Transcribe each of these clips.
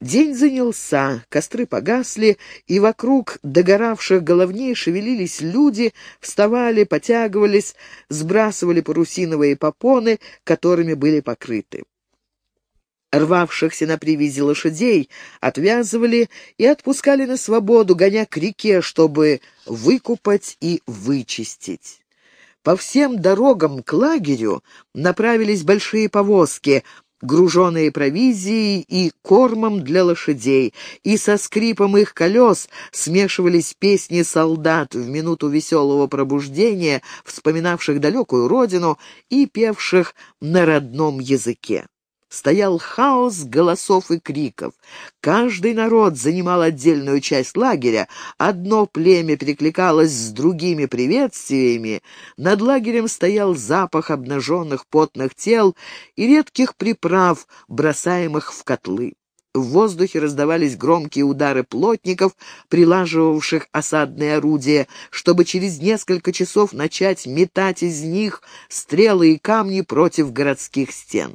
День занялся, костры погасли, и вокруг догоравших головней шевелились люди, вставали, потягивались, сбрасывали парусиновые попоны, которыми были покрыты. Рвавшихся на привязи лошадей отвязывали и отпускали на свободу, гоня к реке, чтобы выкупать и вычистить. По всем дорогам к лагерю направились большие повозки, груженные провизией и кормом для лошадей, и со скрипом их колес смешивались песни солдат в минуту веселого пробуждения, вспоминавших далекую родину и певших на родном языке. Стоял хаос голосов и криков. Каждый народ занимал отдельную часть лагеря, одно племя перекликалось с другими приветствиями, над лагерем стоял запах обнаженных потных тел и редких приправ, бросаемых в котлы. В воздухе раздавались громкие удары плотников, прилаживавших осадные орудия, чтобы через несколько часов начать метать из них стрелы и камни против городских стен.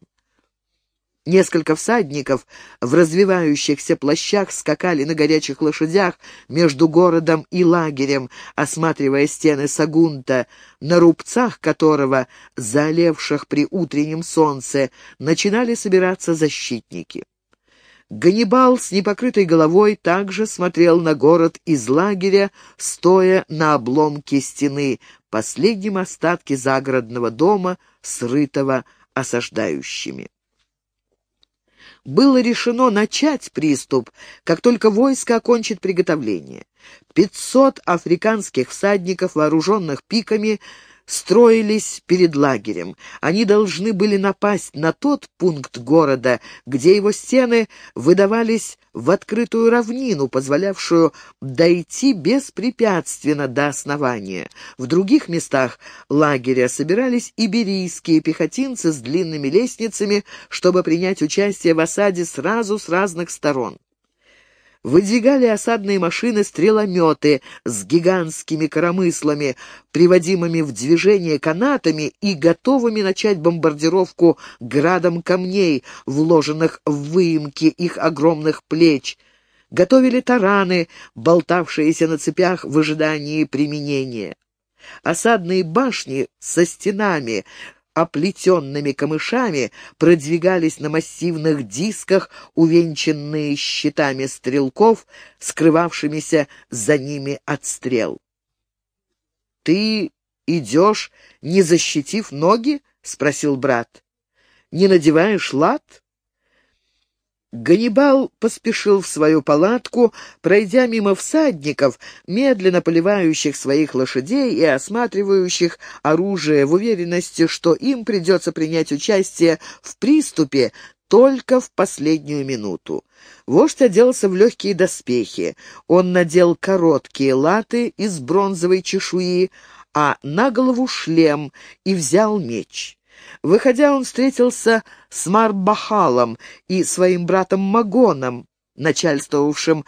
Несколько всадников в развивающихся плащах скакали на горячих лошадях между городом и лагерем, осматривая стены Сагунта, на рубцах которого, заолевших при утреннем солнце, начинали собираться защитники. Ганнибал с непокрытой головой также смотрел на город из лагеря, стоя на обломке стены, последнем остатке загородного дома, срытого осаждающими было решено начать приступ, как только войско окончит приготовление. Пятьсот африканских всадников, вооруженных пиками, строились перед лагерем. Они должны были напасть на тот пункт города, где его стены выдавались в открытую равнину, позволявшую дойти беспрепятственно до основания. В других местах лагеря собирались иберийские пехотинцы с длинными лестницами, чтобы принять участие в осаде сразу с разных сторон выдвигали осадные машины-стрелометы с гигантскими коромыслами, приводимыми в движение канатами и готовыми начать бомбардировку градом камней, вложенных в выемки их огромных плеч. Готовили тараны, болтавшиеся на цепях в ожидании применения. Осадные башни со стенами, оплетенными камышами продвигались на массивных дисках, увенчанные щитами стрелков, скрывавшимися за ними от стрел. «Ты идешь, не защитив ноги?» — спросил брат. «Не надеваешь лад?» Ганнибал поспешил в свою палатку, пройдя мимо всадников, медленно поливающих своих лошадей и осматривающих оружие в уверенности, что им придется принять участие в приступе только в последнюю минуту. Вождь оделся в легкие доспехи. Он надел короткие латы из бронзовой чешуи, а на голову шлем и взял меч. Выходя, он встретился с Марбахалом и своим братом Магоном, начальствовавшим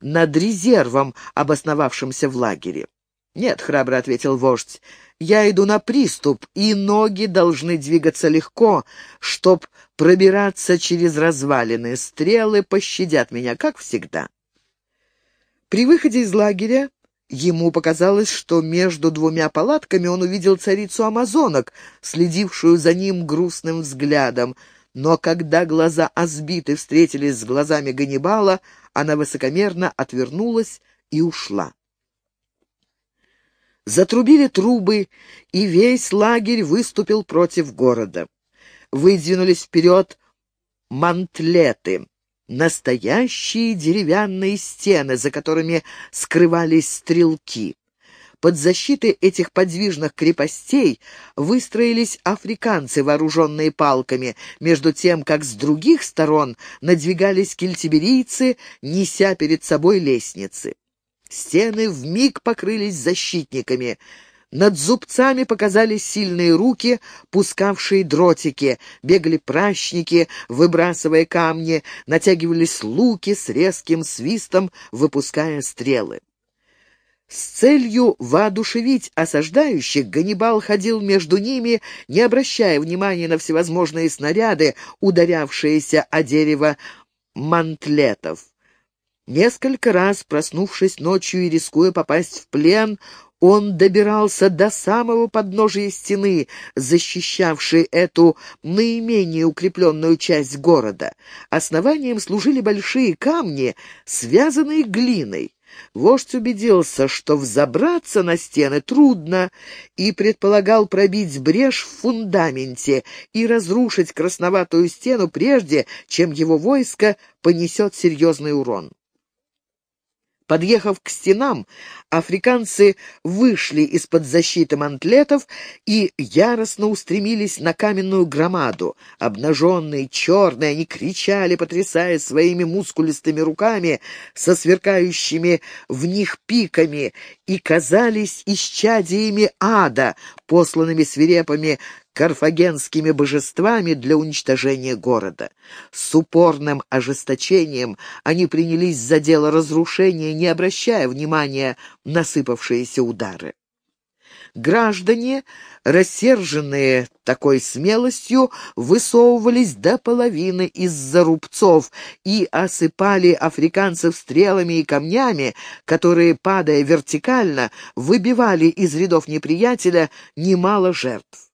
над резервом, обосновавшимся в лагере. «Нет», — храбро ответил вождь, — «я иду на приступ, и ноги должны двигаться легко, чтоб пробираться через развалины. Стрелы пощадят меня, как всегда». При выходе из лагеря Ему показалось, что между двумя палатками он увидел царицу амазонок, следившую за ним грустным взглядом. Но когда глаза Азбиты встретились с глазами Ганнибала, она высокомерно отвернулась и ушла. Затрубили трубы, и весь лагерь выступил против города. Выдвинулись вперед мантлеты. Настоящие деревянные стены, за которыми скрывались стрелки. Под защитой этих подвижных крепостей выстроились африканцы, вооруженные палками, между тем, как с других сторон надвигались кельтиберийцы, неся перед собой лестницы. Стены вмиг покрылись защитниками — над зубцами показались сильные руки, пускавшие дротики. Бегали пращники, выбрасывая камни, натягивались луки с резким свистом, выпуская стрелы. С целью воодушевить осаждающих Ганнибал ходил между ними, не обращая внимания на всевозможные снаряды, ударявшиеся о дерево мантлетов. Несколько раз, проснувшись ночью и рискуя попасть в плен, он добирался до самого подножия стены, защищавшей эту наименее укрепленную часть города. Основанием служили большие камни, связанные глиной. Вождь убедился, что взобраться на стены трудно, и предполагал пробить брешь в фундаменте и разрушить красноватую стену прежде, чем его войско понесет серьезный урон. Подъехав к стенам, африканцы вышли из-под защиты мантлетов и яростно устремились на каменную громаду. Обнаженные, черные, они кричали, потрясая своими мускулистыми руками со сверкающими в них пиками, и казались исчадиями ада, посланными свирепыми карфагенскими божествами для уничтожения города. С упорным ожесточением они принялись за дело разрушения, не обращая внимания на сыпавшиеся удары. Граждане, рассерженные такой смелостью, высовывались до половины из-за рубцов и осыпали африканцев стрелами и камнями, которые, падая вертикально, выбивали из рядов неприятеля немало жертв.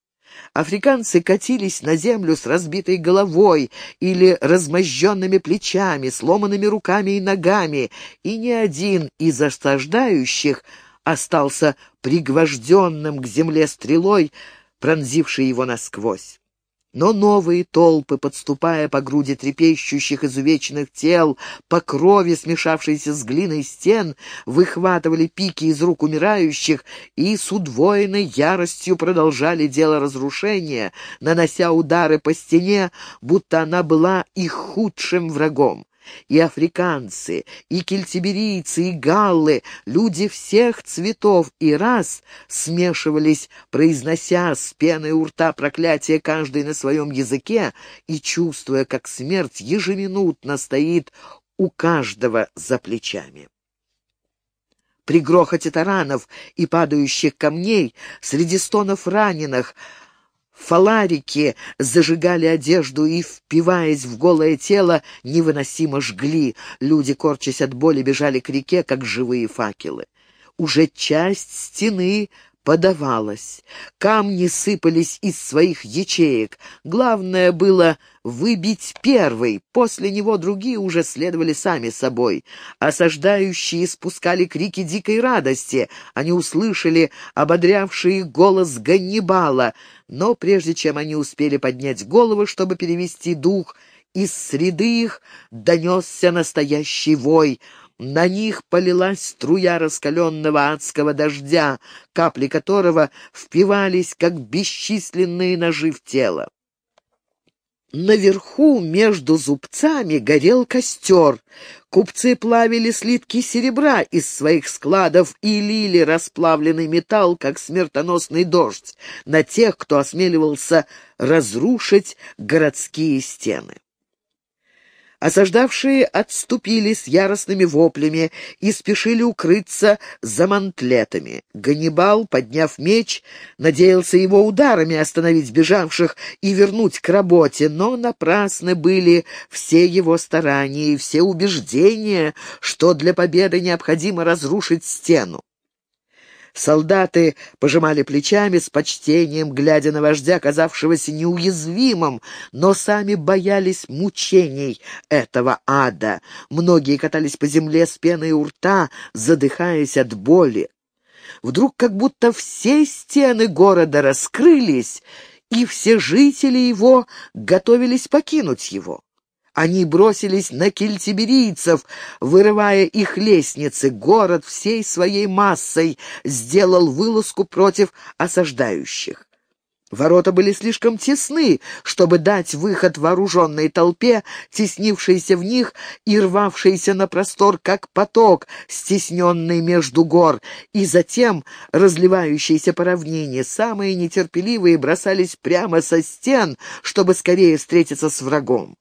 Африканцы катились на землю с разбитой головой или размозженными плечами, сломанными руками и ногами, и ни один из осаждающих остался пригвожденным к земле стрелой, пронзившей его насквозь. Но новые толпы, подступая по груди трепещущих изувеченных тел, по крови, смешавшейся с глиной стен, выхватывали пики из рук умирающих и с удвоенной яростью продолжали дело разрушения, нанося удары по стене, будто она была их худшим врагом. И африканцы, и кельтиберийцы, и галлы, люди всех цветов и рас смешивались, произнося с пеной у рта проклятие каждый на своем языке и чувствуя, как смерть ежеминутно стоит у каждого за плечами. При грохоте таранов и падающих камней, среди стонов раненых, Фаларики зажигали одежду и, впиваясь в голое тело, невыносимо жгли. Люди, корчась от боли, бежали к реке, как живые факелы. Уже часть стены подавалась. Камни сыпались из своих ячеек. Главное было выбить первый, после него другие уже следовали сами собой. Осаждающие спускали крики дикой радости. Они услышали ободрявший голос Ганнибала, но прежде чем они успели поднять головы, чтобы перевести дух, из среды их донесся настоящий вой — на них полилась струя раскаленного адского дождя, капли которого впивались, как бесчисленные ножи в тело. Наверху, между зубцами, горел костер. Купцы плавили слитки серебра из своих складов и лили расплавленный металл, как смертоносный дождь, на тех, кто осмеливался разрушить городские стены. Осаждавшие отступили с яростными воплями и спешили укрыться за мантлетами. Ганнибал, подняв меч, надеялся его ударами остановить бежавших и вернуть к работе, но напрасны были все его старания и все убеждения, что для победы необходимо разрушить стену. Солдаты пожимали плечами с почтением, глядя на вождя, казавшегося неуязвимым, но сами боялись мучений этого ада. Многие катались по земле с пеной у рта, задыхаясь от боли. Вдруг как будто все стены города раскрылись, и все жители его готовились покинуть его. Они бросились на кельтиберийцев, вырывая их лестницы. Город всей своей массой сделал вылазку против осаждающих. Ворота были слишком тесны, чтобы дать выход вооруженной толпе, теснившейся в них и рвавшейся на простор, как поток, стесненный между гор, и затем разливающейся по равнине. Самые нетерпеливые бросались прямо со стен, чтобы скорее встретиться с врагом.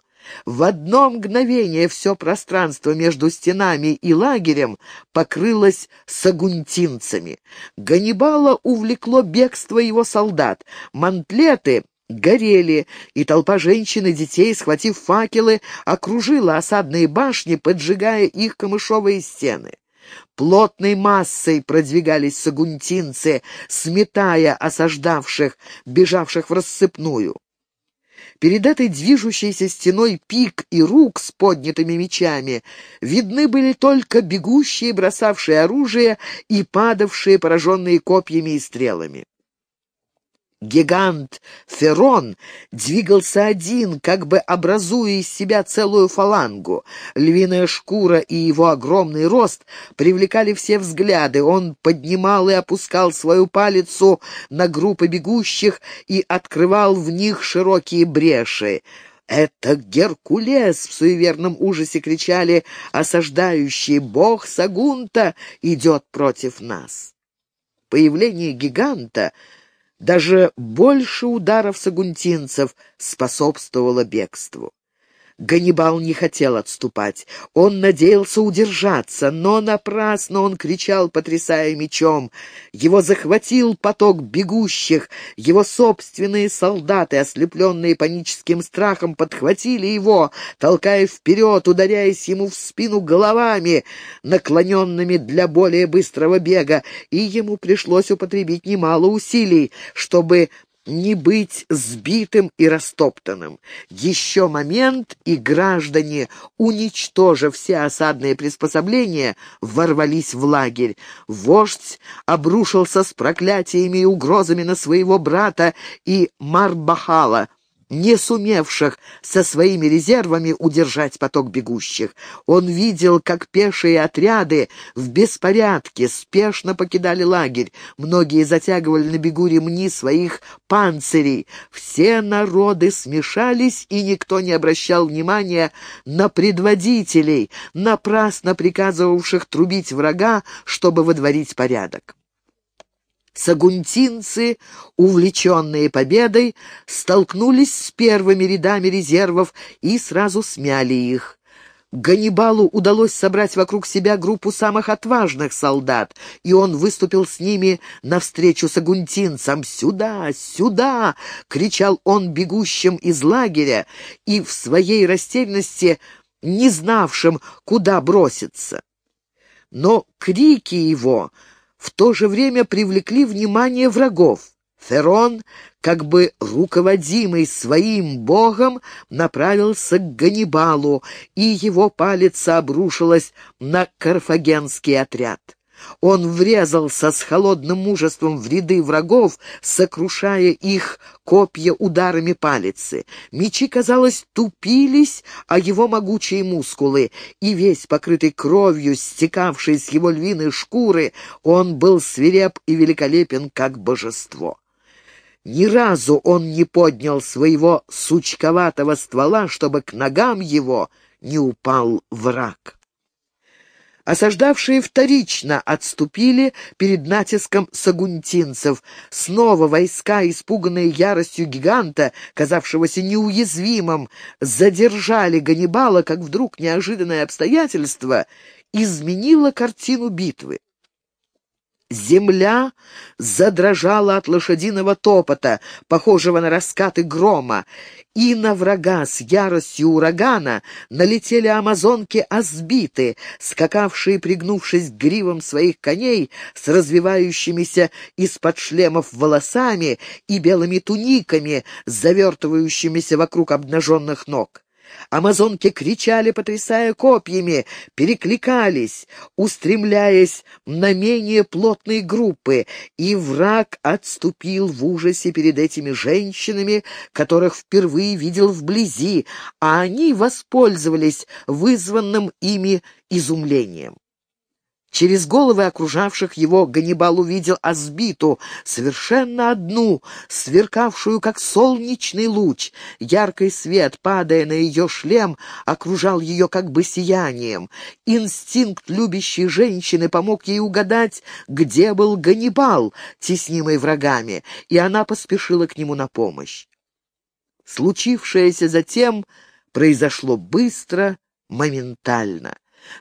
В одно мгновение все пространство между стенами и лагерем покрылось сагунтинцами. Ганнибала увлекло бегство его солдат. Мантлеты горели, и толпа женщин и детей, схватив факелы, окружила осадные башни, поджигая их камышовые стены. Плотной массой продвигались сагунтинцы, сметая осаждавших, бежавших в рассыпную. Перед этой движущейся стеной пик и рук с поднятыми мечами видны были только бегущие, бросавшие оружие и падавшие, пораженные копьями и стрелами. Гигант Ферон двигался один, как бы образуя из себя целую фалангу. Львиная шкура и его огромный рост привлекали все взгляды. Он поднимал и опускал свою палицу на группы бегущих и открывал в них широкие бреши. «Это Геркулес!» — в суеверном ужасе кричали осаждающие. «Бог Сагунта идет против нас!» Появление гиганта — даже больше ударов сагунтинцев способствовало бегству. Ганнибал не хотел отступать. Он надеялся удержаться, но напрасно он кричал, потрясая мечом. Его захватил поток бегущих. Его собственные солдаты, ослепленные паническим страхом, подхватили его, толкая вперед, ударяясь ему в спину головами, наклоненными для более быстрого бега, и ему пришлось употребить немало усилий, чтобы не быть сбитым и растоптанным. Еще момент, и граждане, уничтожив все осадные приспособления, ворвались в лагерь. Вождь обрушился с проклятиями и угрозами на своего брата и Марбахала — не сумевших со своими резервами удержать поток бегущих. Он видел, как пешие отряды в беспорядке спешно покидали лагерь. Многие затягивали на бегу ремни своих панцирей. Все народы смешались, и никто не обращал внимания на предводителей, напрасно приказывавших трубить врага, чтобы водворить порядок. Сагунтинцы, увлеченные победой, столкнулись с первыми рядами резервов и сразу смяли их. Ганнибалу удалось собрать вокруг себя группу самых отважных солдат, и он выступил с ними навстречу сагунтинцам. «Сюда! Сюда!» — кричал он бегущим из лагеря и в своей растерянности не знавшим, куда броситься. Но крики его в то же время привлекли внимание врагов. Ферон, как бы руководимый своим богом, направился к Ганнибалу, и его палец обрушилась на карфагенский отряд. Он врезался с холодным мужеством в ряды врагов, сокрушая их копья ударами палицы. Мечи, казалось, тупились, а его могучие мускулы, и весь покрытый кровью, стекавший с его львиной шкуры, он был свиреп и великолепен, как божество. Ни разу он не поднял своего сучковатого ствола, чтобы к ногам его не упал враг. Осаждавшие вторично отступили перед натиском сагунтинцев. Снова войска, испуганные яростью гиганта, казавшегося неуязвимым, задержали Ганнибала, как вдруг неожиданное обстоятельство изменило картину битвы. Земля задрожала от лошадиного топота, похожего на раскаты грома, и на врага с яростью урагана налетели амазонки-азбиты, скакавшие, пригнувшись к гривам своих коней, с развивающимися из-под шлемов волосами и белыми туниками, завертывающимися вокруг обнаженных ног. Амазонки кричали, потрясая копьями, перекликались, устремляясь на менее плотные группы, и враг отступил в ужасе перед этими женщинами, которых впервые видел вблизи, а они воспользовались вызванным ими изумлением. Через головы окружавших его Ганнибал увидел Азбиту, совершенно одну, сверкавшую, как солнечный луч. Яркий свет, падая на ее шлем, окружал ее как бы сиянием. Инстинкт любящей женщины помог ей угадать, где был Ганнибал, теснимый врагами, и она поспешила к нему на помощь. Случившееся затем произошло быстро, моментально.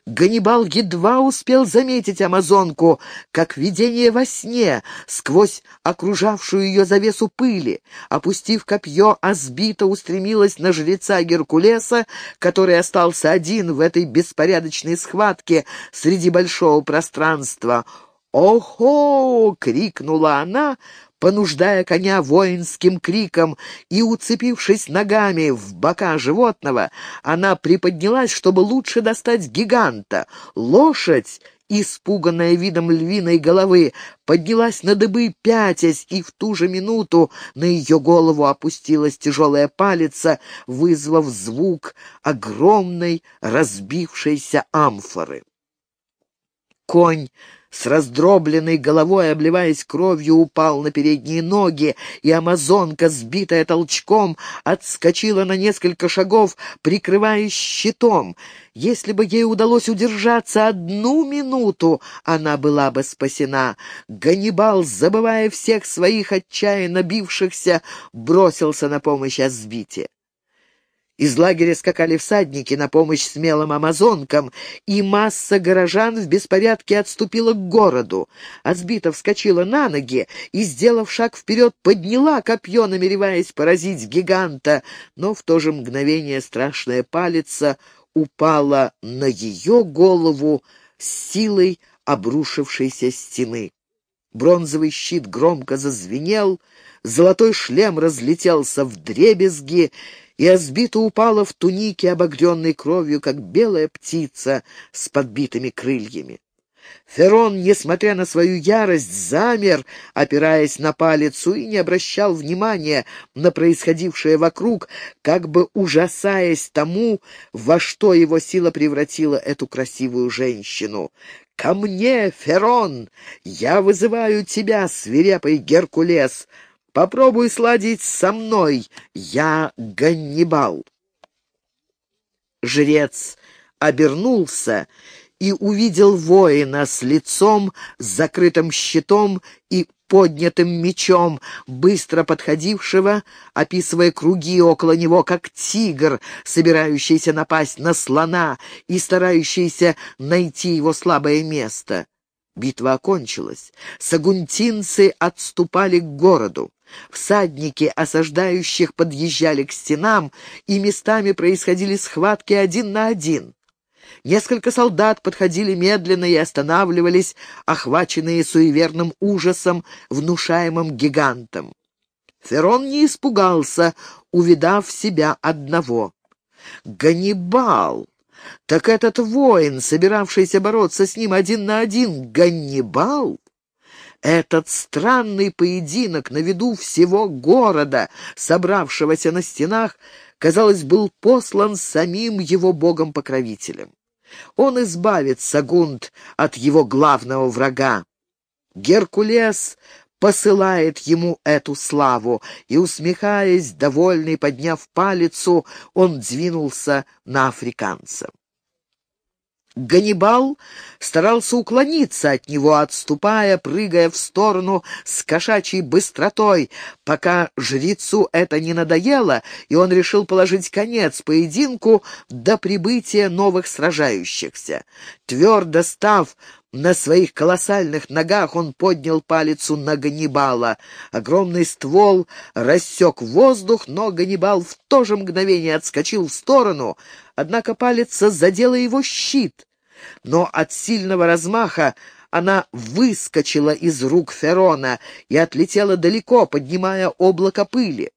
Ганнибал едва успел заметить амазонку, как видение во сне, сквозь окружавшую ее завесу пыли. Опустив копье, Азбита устремилась на жреца Геркулеса, который остался один в этой беспорядочной схватке среди большого пространства. «Охо!» — крикнула она, понуждая коня воинским криком, и, уцепившись ногами в бока животного, она приподнялась, чтобы лучше достать гиганта. Лошадь, испуганная видом львиной головы, поднялась на дыбы, пятясь, и в ту же минуту на ее голову опустилась тяжелая палица, вызвав звук огромной разбившейся амфоры. Конь с раздробленной головой, обливаясь кровью, упал на передние ноги, и амазонка, сбитая толчком, отскочила на несколько шагов, прикрываясь щитом. Если бы ей удалось удержаться одну минуту, она была бы спасена. Ганнибал, забывая всех своих отчаянно бившихся, бросился на помощь Азбите. Из лагеря скакали всадники на помощь смелым амазонкам, и масса горожан в беспорядке отступила к городу. Азбита вскочила на ноги и, сделав шаг вперед, подняла копье, намереваясь поразить гиганта, но в то же мгновение страшная палица упала на ее голову с силой обрушившейся стены. Бронзовый щит громко зазвенел, золотой шлем разлетелся в дребезги, и Азбита упала в тунике, обогренной кровью, как белая птица с подбитыми крыльями. Ферон, несмотря на свою ярость, замер, опираясь на палицу, и не обращал внимания на происходившее вокруг, как бы ужасаясь тому, во что его сила превратила эту красивую женщину. «Ко мне, Ферон! Я вызываю тебя, свирепый Геркулес!» Попробуй сладить со мной, я Ганнибал. Жрец обернулся и увидел воина с лицом, с закрытым щитом и поднятым мечом, быстро подходившего, описывая круги около него, как тигр, собирающийся напасть на слона и старающийся найти его слабое место. Битва окончилась. Сагунтинцы отступали к городу. Всадники осаждающих подъезжали к стенам, и местами происходили схватки один на один. Несколько солдат подходили медленно и останавливались, охваченные суеверным ужасом, внушаемым гигантом. Ферон не испугался, увидав себя одного. «Ганнибал!» Так этот воин, собиравшийся бороться с ним один на один, Ганнибал? Этот странный поединок на виду всего города, собравшегося на стенах, казалось, был послан самим его богом-покровителем. Он избавит Сагунд от его главного врага. Геркулес посылает ему эту славу, и, усмехаясь, довольный, подняв палицу, он двинулся на африканца. Ганнибал старался уклониться от него, отступая, прыгая в сторону с кошачьей быстротой, пока жрецу это не надоело, и он решил положить конец поединку до прибытия новых сражающихся. Твердо став на своих колоссальных ногах он поднял палицу на Ганнибала. Огромный ствол рассек воздух, но Ганнибал в то же мгновение отскочил в сторону, однако палица задела его щит. Но от сильного размаха она выскочила из рук Ферона и отлетела далеко, поднимая облако пыли.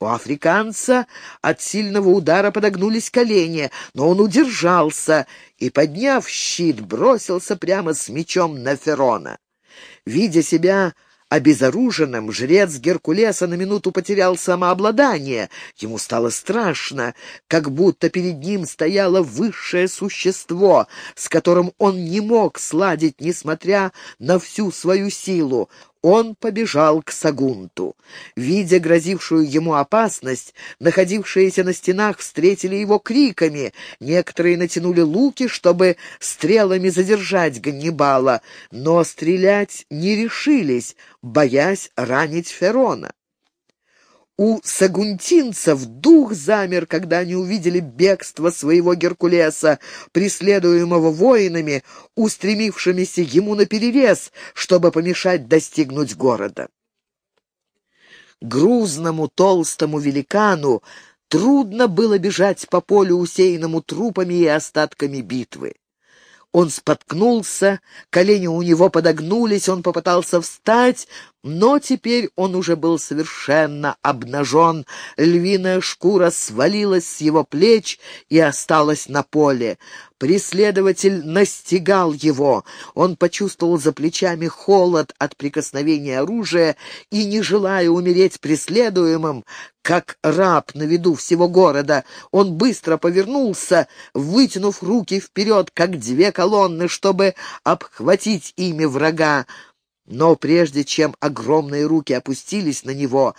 У африканца от сильного удара подогнулись колени, но он удержался и, подняв щит, бросился прямо с мечом на Ферона. Видя себя Обезоруженным жрец Геркулеса на минуту потерял самообладание. Ему стало страшно, как будто перед ним стояло высшее существо, с которым он не мог сладить, несмотря на всю свою силу. Он побежал к Сагунту. Видя грозившую ему опасность, находившиеся на стенах встретили его криками. Некоторые натянули луки, чтобы стрелами задержать Ганнибала, но стрелять не решились, боясь ранить Ферона. У сагунтинцев дух замер, когда они увидели бегство своего Геркулеса, преследуемого воинами, устремившимися ему наперерез, чтобы помешать достигнуть города. Грузному толстому великану трудно было бежать по полю, усеянному трупами и остатками битвы. Он споткнулся, колени у него подогнулись, он попытался встать, но теперь он уже был совершенно обнажен. Львиная шкура свалилась с его плеч и осталась на поле. Преследователь настигал его. Он почувствовал за плечами холод от прикосновения оружия и, не желая умереть преследуемым, как раб на виду всего города, он быстро повернулся, вытянув руки вперед, как две колонны, чтобы обхватить ими врага. Но прежде чем огромные руки опустились на него,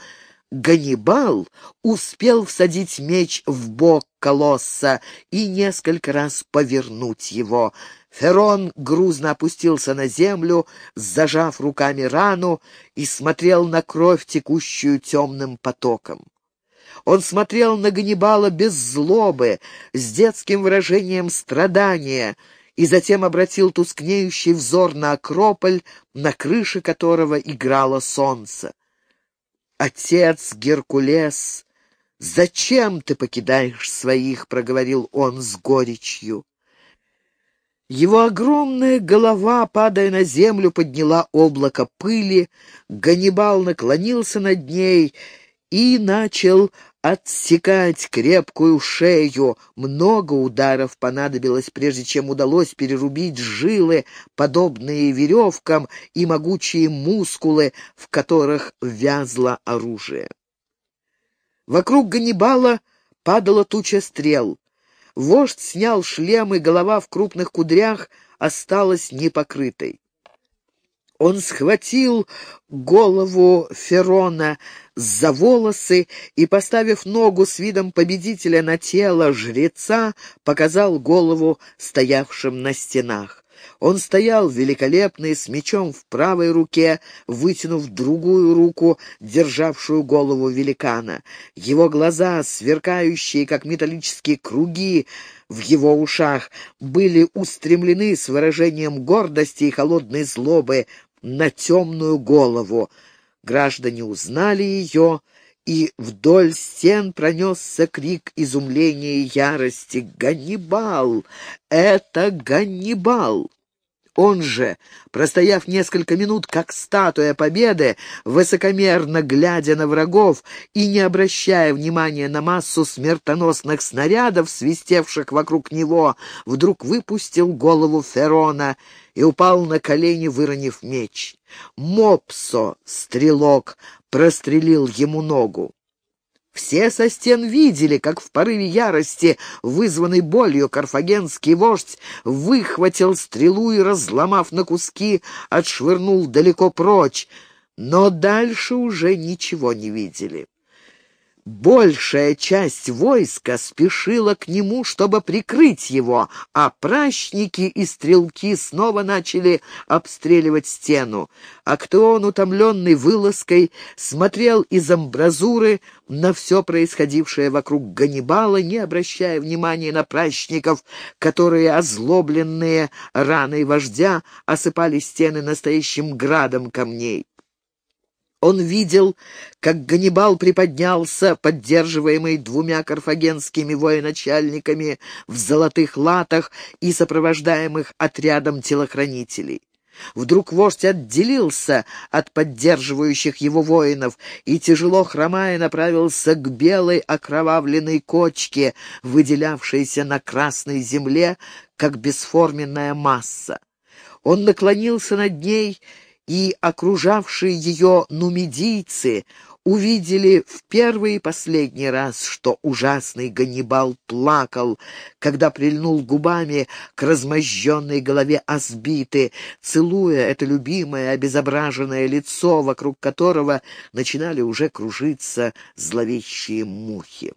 Ганнибал успел всадить меч в бок колосса и несколько раз повернуть его. Ферон грузно опустился на землю, зажав руками рану, и смотрел на кровь, текущую темным потоком. Он смотрел на Ганнибала без злобы, с детским выражением страдания — и затем обратил тускнеющий взор на Акрополь, на крыше которого играло солнце. «Отец Геркулес, зачем ты покидаешь своих?» — проговорил он с горечью. Его огромная голова, падая на землю, подняла облако пыли, Ганнибал наклонился над ней и начал отсекать крепкую шею. Много ударов понадобилось, прежде чем удалось перерубить жилы, подобные веревкам, и могучие мускулы, в которых вязло оружие. Вокруг Ганнибала падала туча стрел. Вождь снял шлем, и голова в крупных кудрях осталась непокрытой. Он схватил голову Ферона за волосы и, поставив ногу с видом победителя на тело жреца, показал голову стоявшим на стенах. Он стоял великолепный, с мечом в правой руке, вытянув другую руку, державшую голову великана. Его глаза, сверкающие, как металлические круги, в его ушах были устремлены с выражением гордости и холодной злобы на темную голову. Граждане узнали ее, и вдоль стен пронесся крик изумления и ярости. «Ганнибал! Это Ганнибал!» Он же, простояв несколько минут, как статуя победы, высокомерно глядя на врагов и не обращая внимания на массу смертоносных снарядов, свистевших вокруг него, вдруг выпустил голову Ферона и упал на колени, выронив меч. Мопсо, стрелок, прострелил ему ногу. Все со стен видели, как в порыве ярости, вызванной болью, карфагенский вождь выхватил стрелу и, разломав на куски, отшвырнул далеко прочь, но дальше уже ничего не видели. Большая часть войска спешила к нему, чтобы прикрыть его, а пращники и стрелки снова начали обстреливать стену. Актеон, утомленный вылазкой, смотрел из амбразуры на все происходившее вокруг Ганнибала, не обращая внимания на пращников, которые, озлобленные раной вождя, осыпали стены настоящим градом камней. Он видел, как Ганнибал приподнялся, поддерживаемый двумя карфагенскими военачальниками в золотых латах и сопровождаемых отрядом телохранителей. Вдруг вождь отделился от поддерживающих его воинов и, тяжело хромая, направился к белой окровавленной кочке, выделявшейся на красной земле, как бесформенная масса. Он наклонился над ней и окружавшие ее нумидийцы увидели в первый и последний раз, что ужасный Ганнибал плакал, когда прильнул губами к размозженной голове Асбиты, целуя это любимое обезображенное лицо, вокруг которого начинали уже кружиться зловещие мухи.